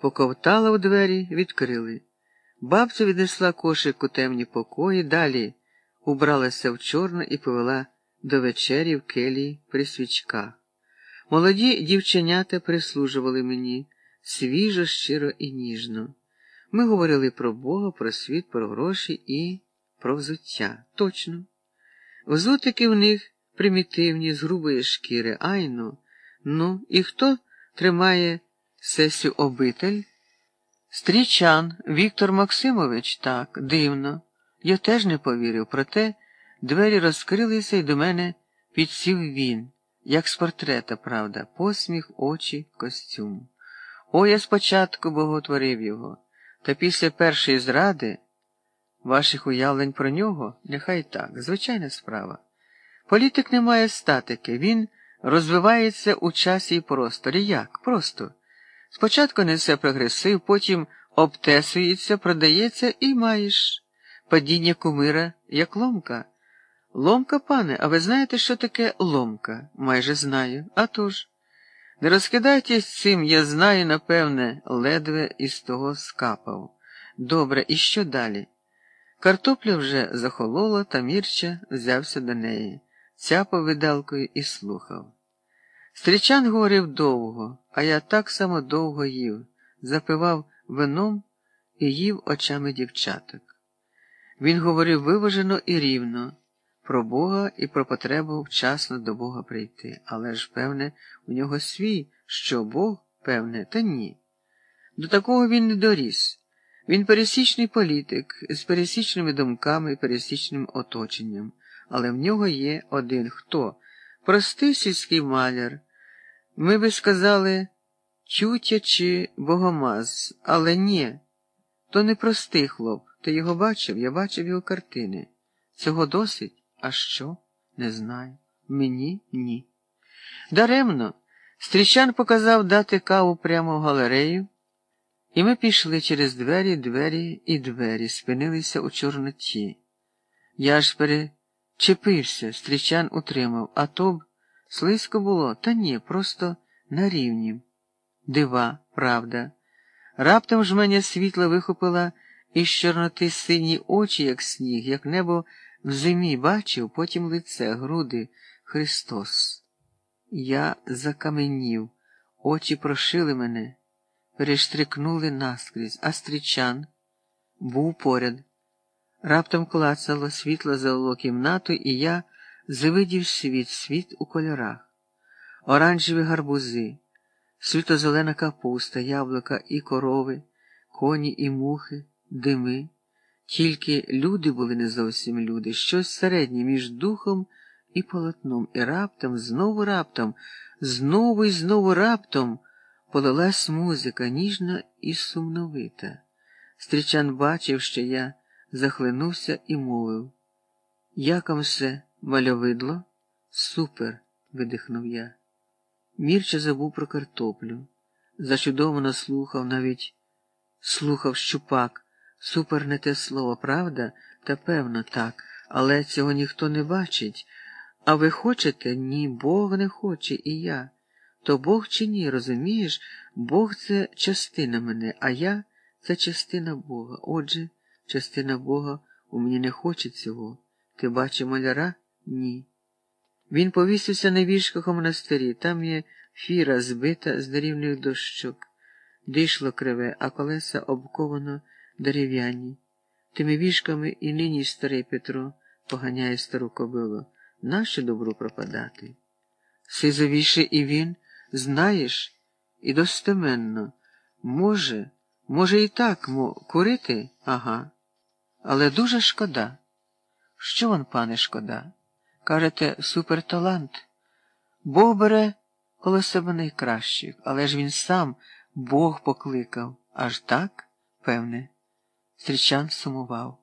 Поковтала у двері, відкрили. Бабця віднесла кошик у темні покої, далі убралася в чорне і повела до вечері в келії при свічках. Молоді дівченята прислужували мені свіжо, щиро і ніжно. Ми говорили про Бога, про світ, про гроші і про взуття. Точно. Взутики в них примітивні, з грубої шкіри, айно. Ну, і хто тримає сесю обитель? Стрічан Віктор Максимович, так, дивно. Я теж не повірив, проте двері розкрилися і до мене підсів він, як з портрета, правда, посміх, очі, костюм. О, я спочатку боготворив його, та після першої зради ваших уявлень про нього нехай так, звичайна справа. Політик не має статики, він розвивається у часі і просторі. Як? Просто. Спочатку несе прогресив, потім обтесується, продається і маєш падіння кумира, як ломка. Ломка, пане, а ви знаєте, що таке ломка? Майже знаю. А тож. Не розкидайтесь цим, я знаю, напевне, ледве із того скапав. Добре, і що далі? Картопля вже захолола, та Мірча взявся до неї, цяпав видалкою і слухав. Стрічан говорив довго, а я так само довго їв, запивав вином і їв очами дівчаток. Він говорив виважено і рівно про Бога і про потребу вчасно до Бога прийти, але ж, певне, у нього свій, що Бог, певне, та ні. До такого він не доріс. Він пересічний політик з пересічними думками і пересічним оточенням, але в нього є один хто простий сільський маляр. Ми би сказали тютя чи богомаз, але ні, то не простий хлоп. Ти його бачив, я бачив його картини. Цього досить? А що? Не знаю. Мені ні. Даремно. Стрічан показав дати каву прямо в галерею, і ми пішли через двері, двері і двері, спинилися у Чорноті. Я аж перечепився, стрічан утримав, а то б слизько було, та ні, просто на рівні. Дива, правда. Раптом ж мене світло вихопила із Чорноти сині очі, як сніг, як небо в зимі бачив, потім лице, груди, Христос. Я закаменів, очі прошили мене, перештрикнули наскрізь, а стрічан був поряд. Раптом клацало, світло залило кімнату, і я завидів світ, світ у кольорах, оранжеві гарбузи, світло-зелена капуста, яблука і корови, коні і мухи, дими. Тільки люди були не зовсім люди, щось середнє між духом і полотном, і раптом, знову раптом, знову і знову раптом полилась музика, ніжна і сумновита. Стрічан бачив, що я захлинувся і мовив. Яком все мальовидло? Супер. видихнув я. Мірча забув про картоплю. Зачудовано слухав, навіть слухав щупак. Супер не те слово, правда? Та певно, так, але цього ніхто не бачить. А ви хочете? Ні, Бог не хоче, і я. То Бог чи ні, розумієш? Бог це частина мене, а я це частина Бога. Отже, частина Бога у мені не хоче цього. Ти бачив маляра? Ні. Він повісився на вішках у монастирі. Там є фіра збита з дерівних дощок. Дишло криве, а колеса обковано дерев'яні. Тими вішками і нині старий Петро поганяє стару кобилу. Нащо добру пропадати? Сизовіше і він, знаєш, і достеменно. Може, може, і так мо курити? Ага. Але дуже шкода. Що вам, пане, шкода? Кажете, суперталант. Бог бере коло себе найкращих, але ж він сам Бог покликав. Аж так, певне. Стрічан сумував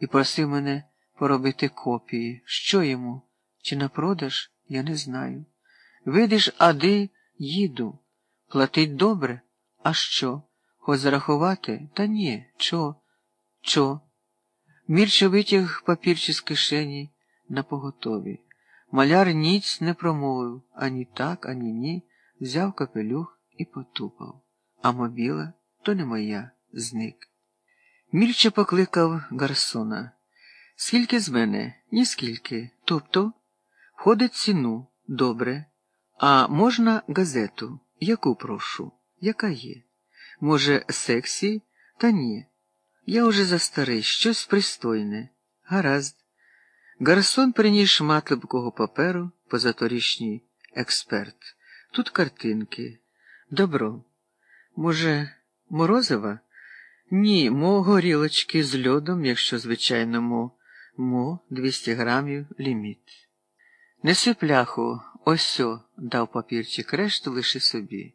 і просив мене поробити копії. Що йому? Чи на продаж? Я не знаю. Видиш, ади їду. Платить добре? А що? Хоч зарахувати? Та ні, чо? Чо? Мірча витяг папірчі з кишені на поготові. Маляр ніц не промовив ані так, ані ні, взяв капелюх і потупав. А мобіла? то не моя, зник. Мільча покликав Гарсона. Скільки з мене? Ніскільки. Тобто, входить ціну, добре. А можна газету? Яку прошу? Яка є? Може, сексі? Та ні. Я уже за старий, щось пристойне. Гаразд. Гарсон приніс шмат липкого паперу, позаторічній експерт. Тут картинки. Добро. Може, морозива? Ні, мо горілочки з льодом, якщо, звичайно, мо, мо 200 грамів ліміт. Неси пляху, осьо, дав папірчик, решту лиши собі.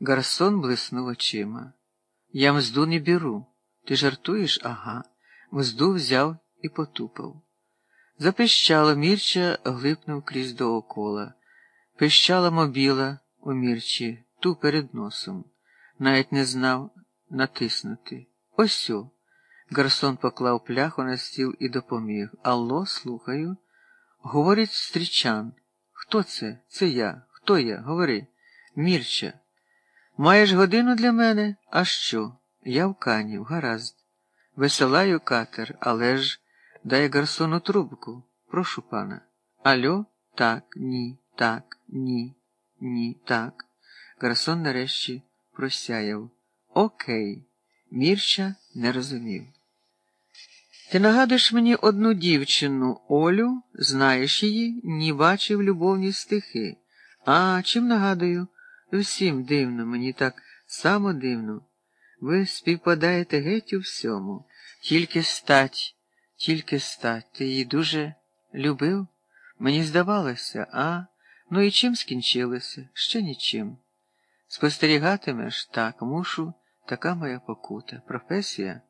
Гарсон блиснув очима. Я мзду не беру. Ти жартуєш? Ага. Мзду взяв і потупав. Запищало, Мірча глипнув крізь доокола. Пищала мобіла у Мірчі ту перед носом. Навіть не знав натиснути. Осьо. Гарсон поклав пляху на стіл і допоміг. Алло, слухаю. Говорить стрічан. Хто це? Це я. Хто я? Говори. Мірча. Маєш годину для мене? А що? Я в канів, гаразд. Висилаю катер, але ж дай гарсону трубку. Прошу пана. Альо? Так, ні, так, ні, ні, так. Гарсон нарешті просяяв. Окей. Мірча не розумів. Ти нагадуєш мені одну дівчину, Олю, знаєш її, ні бачив любовні стихи. А чим нагадую? Всім дивно, мені так само дивно. Ви співпадаєте геть у всьому. Тільки стать, тільки стать. Ти її дуже любив? Мені здавалося, а? Ну і чим скінчилося? Ще нічим. Спостерігатимеш так, мушу, така моя покута. Професія.